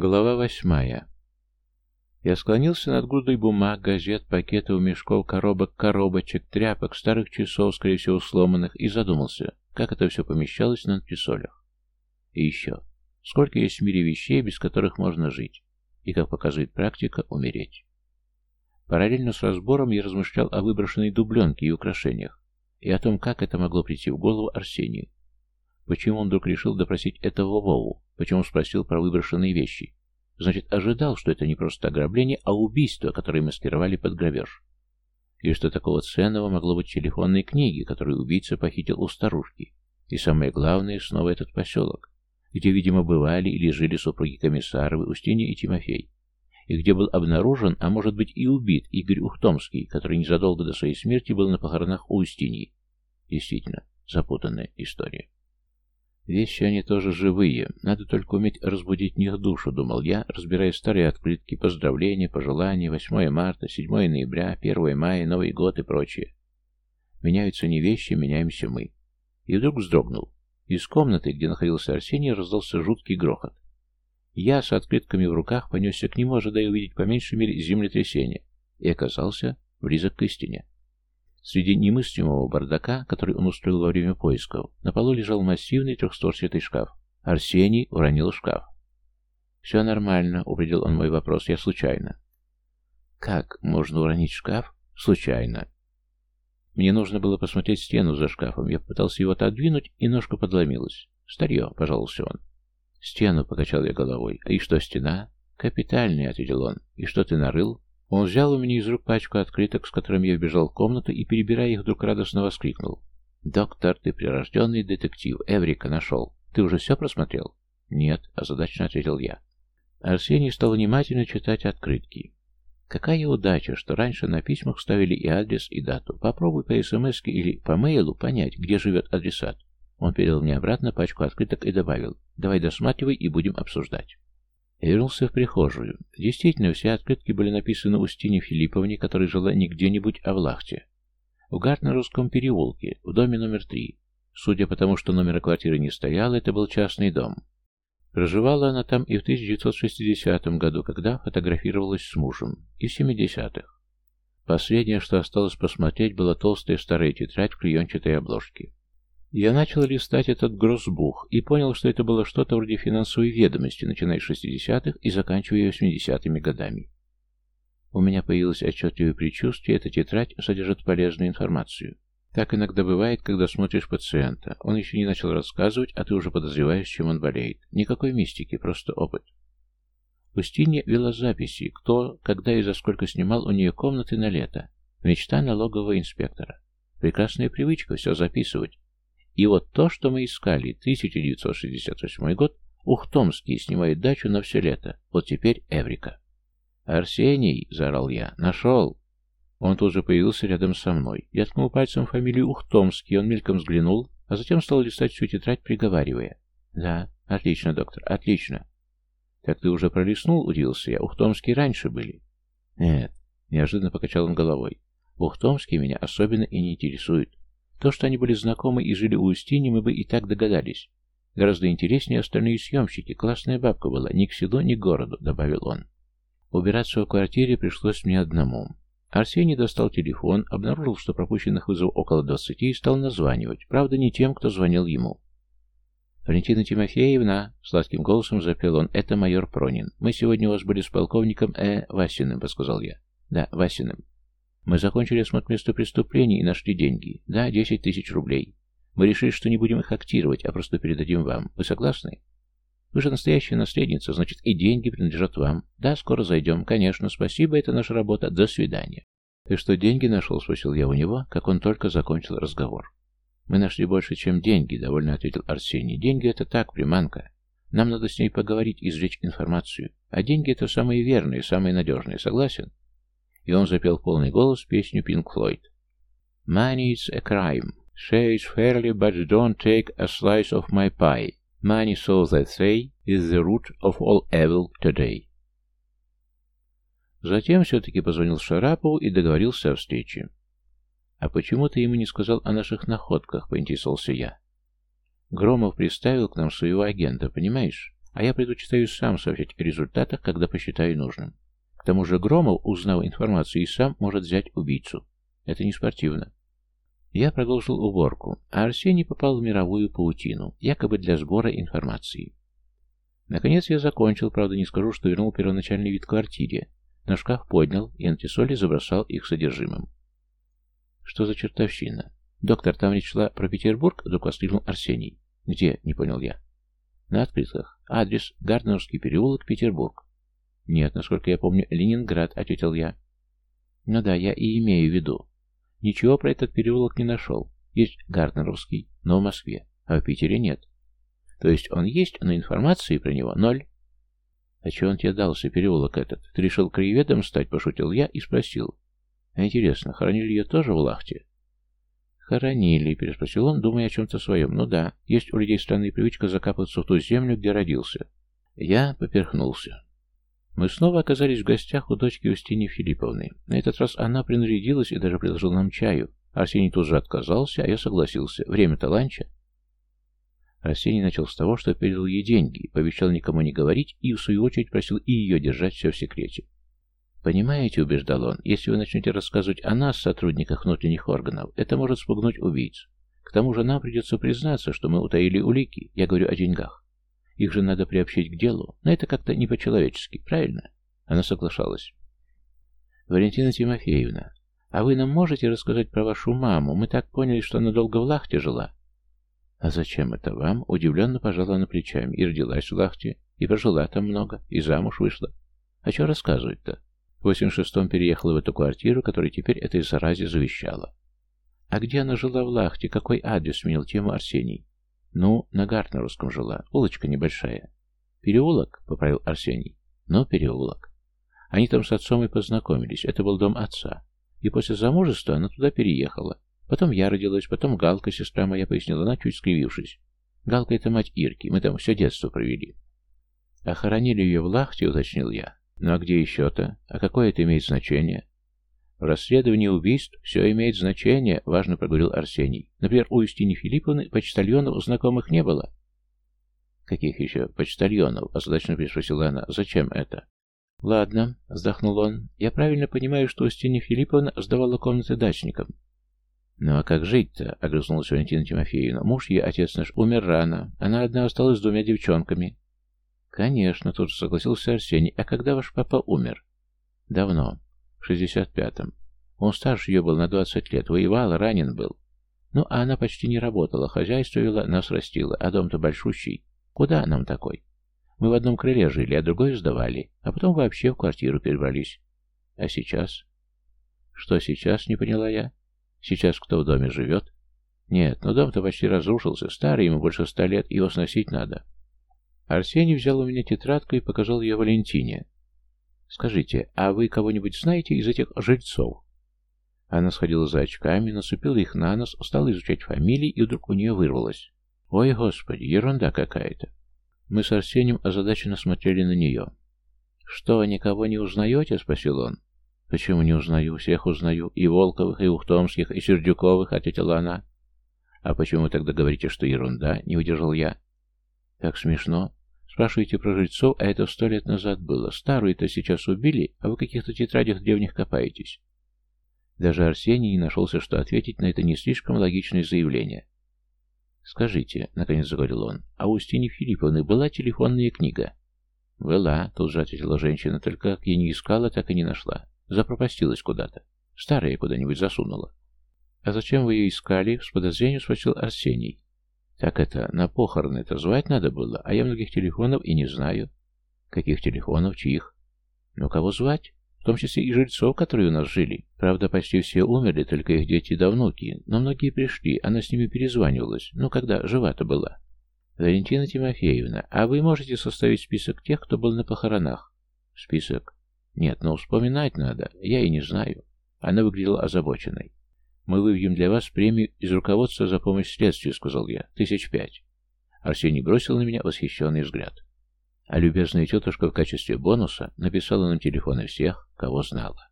Глава восьмая. Я склонился над грудой бумаг, газет, пакетов, мешков, коробок, коробочек, тряпок, старых часов, скорее всего, сломанных, и задумался, как это все помещалось на антресолях. И еще, сколько есть в мире вещей, без которых можно жить, и, как показывает практика, умереть. Параллельно с разбором я размышлял о выброшенной дубленке и украшениях, и о том, как это могло прийти в голову Арсению. Почему он вдруг решил допросить этого Вову? Почему спросил про выброшенные вещи? Значит, ожидал, что это не просто ограбление, а убийство, которое маскировали под грабеж. И что такого ценного могло быть в телефонной книге, которую убийца похитил у старушки. И самое главное, снова этот поселок, где, видимо, бывали или жили супруги Комиссаровы, Устинья и Тимофей. И где был обнаружен, а может быть и убит, Игорь Ухтомский, который незадолго до своей смерти был на похоронах у Устиньи. Действительно, запутанная история. Вещи они тоже живые, надо только уметь разбудить в них душу, думал я, разбирая старые открытки, поздравления, пожелания, 8 марта, 7 ноября, 1 мая, Новый год и прочее. Меняются не вещи, меняемся мы. И вдруг вздрогнул. Из комнаты, где находился Арсений, раздался жуткий грохот. Я с открытками в руках понесся к нему, ожидая увидеть по меньшей мере землетрясение, и оказался близок к истине. Среди немыслимого бардака, который он устроил во время поисков, на полу лежал массивный трехстворчатый шкаф. Арсений уронил шкаф. «Все нормально», — упредил он мой вопрос, — «я случайно». «Как можно уронить шкаф? Случайно». Мне нужно было посмотреть стену за шкафом. Я попытался его отодвинуть, и ножка подломилась. «Старье», — пожаловался он. «Стену», — покачал я головой. «А и что, стена?» «Капитальный», — ответил он. «И что ты нарыл?» Он взял у меня из рук пачку открыток, с которыми я вбежал в комнату и, перебирая их, вдруг радостно воскликнул. «Доктор, ты прирожденный детектив. Эврика нашел. Ты уже все просмотрел?» «Нет», — озадаченно ответил я. Арсений стал внимательно читать открытки. Какая удача, что раньше на письмах ставили и адрес, и дату. Попробуй по смс или по мейлу понять, где живет адресат. Он передал мне обратно пачку открыток и добавил, давай досматривай и будем обсуждать. Вернулся в прихожую. Действительно, все открытки были написаны Устине Филипповне, которая жила не где-нибудь, а в Лахте. В Гартнеровском переулке, в доме номер три. Судя по тому, что номера квартиры не стояло, это был частный дом. Проживала она там и в 1960 году, когда фотографировалась с мужем, и в 70-х. Последнее, что осталось посмотреть, была толстая старая тетрадь в клеенчатой обложке. Я начал листать этот гроссбух и понял, что это было что-то вроде финансовой ведомости, начиная с 60-х и заканчивая 80-ми годами. У меня появилось отчетливое предчувствие, эта тетрадь содержит полезную информацию. Так иногда бывает, когда смотришь пациента. Он еще не начал рассказывать, а ты уже подозреваешь, чем он болеет. Никакой мистики, просто опыт. Устинья вела записи, кто, когда и за сколько снимал у нее комнаты на лето. Мечта налогового инспектора. Прекрасная привычка все записывать. И вот то, что мы искали, 1968 год, Ухтомский снимает дачу на все лето. Вот теперь Эврика. «Арсений!» — заорал я. «Нашел!» Он тут же появился рядом со мной. Я ткнул пальцем фамилию Ухтомский, он мельком взглянул, а затем стал листать всю тетрадь, приговаривая. «Да, отлично, доктор, отлично». «Так ты уже пролистнул?» — удивился я. «Ухтомские раньше были». «Нет», — неожиданно покачал он головой. «Ухтомские меня особенно и не интересуют. То, что они были знакомы и жили у Устини, мы бы и так догадались. Гораздо интереснее остальные съемщики. Классная бабка была, ни к селу, ни к городу, добавил он. Убираться в квартире пришлось мне одному. Арсений достал телефон, обнаружил, что пропущенных вызовов около двадцати и стал названивать. Правда, не тем, кто звонил ему. «Валентина Тимофеевна», — сладким голосом запел он, — «это майор Пронин. Мы сегодня у вас были с полковником Э. Васиным», — подсказал я. «Да, Васиным. Мы закончили осмотр места преступления и нашли деньги. Да, 10 тысяч рублей. Мы решили, что не будем их актировать, а просто передадим вам. Вы согласны? Вы же настоящая наследница, значит, и деньги принадлежат вам. Да, скоро зайдем. Конечно, спасибо, это наша работа. До свидания. Ты что, деньги нашел? Спросил я у него, как он только закончил разговор. Мы нашли больше, чем деньги, довольно ответил Арсений. Деньги это так, приманка. Нам надо с ней поговорить, извлечь информацию. А деньги это самые верные, самые надежные. Согласен? И он запел полный голос песню Pink Floyd. Money is a crime. Share it fairly, but don't take a slice of my pie. Money, so they say, is the root of all evil today. Затем все-таки позвонил Шарапову и договорился о встрече. «А почему ты ему не сказал о наших находках?» — поинтересовался я. Громов приставил к нам своего агента, понимаешь? а я предпочитаю сам сообщать о результатах, когда посчитаю нужным. К тому же Громов, узнав информацию, и сам может взять убийцу. Это не спортивно. Я продолжил уборку, а Арсений попал в мировую паутину, якобы для сбора информации. Наконец я закончил, правда не скажу, что вернул первоначальный вид квартире. На шкаф поднял и антисоли забросал их содержимым. Что за чертовщина? Доктор, там речь шла про Петербург, вдруг воскликнул Арсений. Где? Не понял я. На открытках. Адрес Гарднерский переулок, Петербург. Нет, насколько я помню, Ленинград, ответил я. Ну да, я и имею в виду. Ничего про этот переулок не нашел. Есть Гарднеровский, но в Москве, а в Питере нет. То есть он есть, но информации про него ноль. А чего он тебе дался, переулок этот? Ты решил краеведом стать, пошутил я и спросил. А интересно, хоронили ее тоже в Лахте? Хоронили, переспросил он, думая о чем-то своем. Ну да, есть у людей странная привычка закапываться в ту землю, где родился. Я поперхнулся. Мы снова оказались в гостях у дочки Устини Филипповны. На этот раз она принарядилась и даже предложила нам чаю. Арсений тут же отказался, а я согласился. Время-то ланча. Арсений начал с того, что передал ей деньги, пообещал никому не говорить и, в свою очередь, просил и ее держать все в секрете. «Понимаете, — убеждал он, — если вы начнете рассказывать о нас, сотрудниках внутренних органов, это может спугнуть убийц. К тому же нам придется признаться, что мы утаили улики, я говорю о деньгах. Их же надо приобщить к делу, но это как-то не по-человечески, правильно? Она соглашалась. Валентина Тимофеевна, а вы нам можете рассказать про вашу маму? Мы так поняли, что она долго в Лахте жила. А зачем это вам? Удивленно пожала на плечами. И родилась в Лахте, и прожила там много, и замуж вышла. А что рассказывать-то? В 86-м переехала в эту квартиру, которая теперь этой заразе завещала. А где она жила в Лахте? Какой адрес сменил тему Арсений? Ну, на Гартнеровском жила, улочка небольшая. Переулок, поправил Арсений. Ну, переулок. Они там с отцом и познакомились, это был дом отца. И после замужества она туда переехала. Потом я родилась, потом Галка, сестра моя, пояснила она, чуть скривившись. Галка — это мать Ирки, мы там все детство провели. Охоронили ее в Лахте, уточнил я. Ну а где еще-то? А какое это имеет значение? В расследовании убийств все имеет значение, важно проговорил Арсений. Например, у Устини Филипповны почтальонов знакомых не было. Каких еще почтальонов? Озадачно приспросила она. Зачем это? Ладно, вздохнул он. Я правильно понимаю, что Устинья Филипповна сдавала комнаты дачникам. «Ну а как жить-то?» — огрызнулась Валентина Тимофеевна. «Муж ей, отец наш, умер рано. Она одна осталась с двумя девчонками». «Конечно», — тут же согласился Арсений. «А когда ваш папа умер?» «Давно 65-м. Он старше ее был на 20 лет, воевал, ранен был. Ну, а она почти не работала, хозяйство вела, нас растила, а дом-то большущий. Куда нам такой? Мы в одном крыле жили, а другой сдавали, а потом вообще в квартиру перебрались. А сейчас? Что сейчас, не поняла я. Сейчас кто в доме живет? Нет, но дом-то почти разрушился, старый, ему больше ста лет, его сносить надо. Арсений взял у меня тетрадку и показал ее Валентине. Скажите, а вы кого-нибудь знаете из этих жильцов? Она сходила за очками, насупила их на нос, стала изучать фамилии, и вдруг у нее вырвалось. Ой, господи, ерунда какая-то. Мы с Арсением озадаченно смотрели на нее. «Что, никого не узнаете?» — спросил он. «Почему не узнаю? Всех узнаю. И Волковых, и Ухтомских, и Сердюковых», — ответила она. «А почему вы тогда говорите, что ерунда?» — не выдержал я. «Так смешно. Спрашиваете про жильцов, а это сто лет назад было. Старую-то сейчас убили, а вы каких-то тетрадях древних копаетесь. Даже Арсений не нашелся, что ответить на это не слишком логичное заявление. «Скажите», — наконец заговорил он, — «а у Устини Филипповны была телефонная книга?» «Была», — тут же ответила женщина, — «только как я не искала, так и не нашла. Запропастилась куда-то. Старая куда-нибудь засунула». «А зачем вы ее искали?» — с подозрением спросил Арсений. Так это, на похороны это звать надо было, а я многих телефонов и не знаю. Каких телефонов, чьих? Ну, кого звать? В том числе и жильцов, которые у нас жили. Правда, почти все умерли, только их дети да внуки. Но многие пришли, она с ними перезванивалась. Ну, когда жива-то была. Валентина Тимофеевна, а вы можете составить список тех, кто был на похоронах? Список? Нет, но вспоминать надо. Я и не знаю. Она выглядела озабоченной. «Мы выведем для вас премию из руководства за помощь следствию», — сказал я. «Тысяч пять». Арсений бросил на меня восхищенный взгляд. А любезная тетушка в качестве бонуса написала на телефоны всех, кого знала.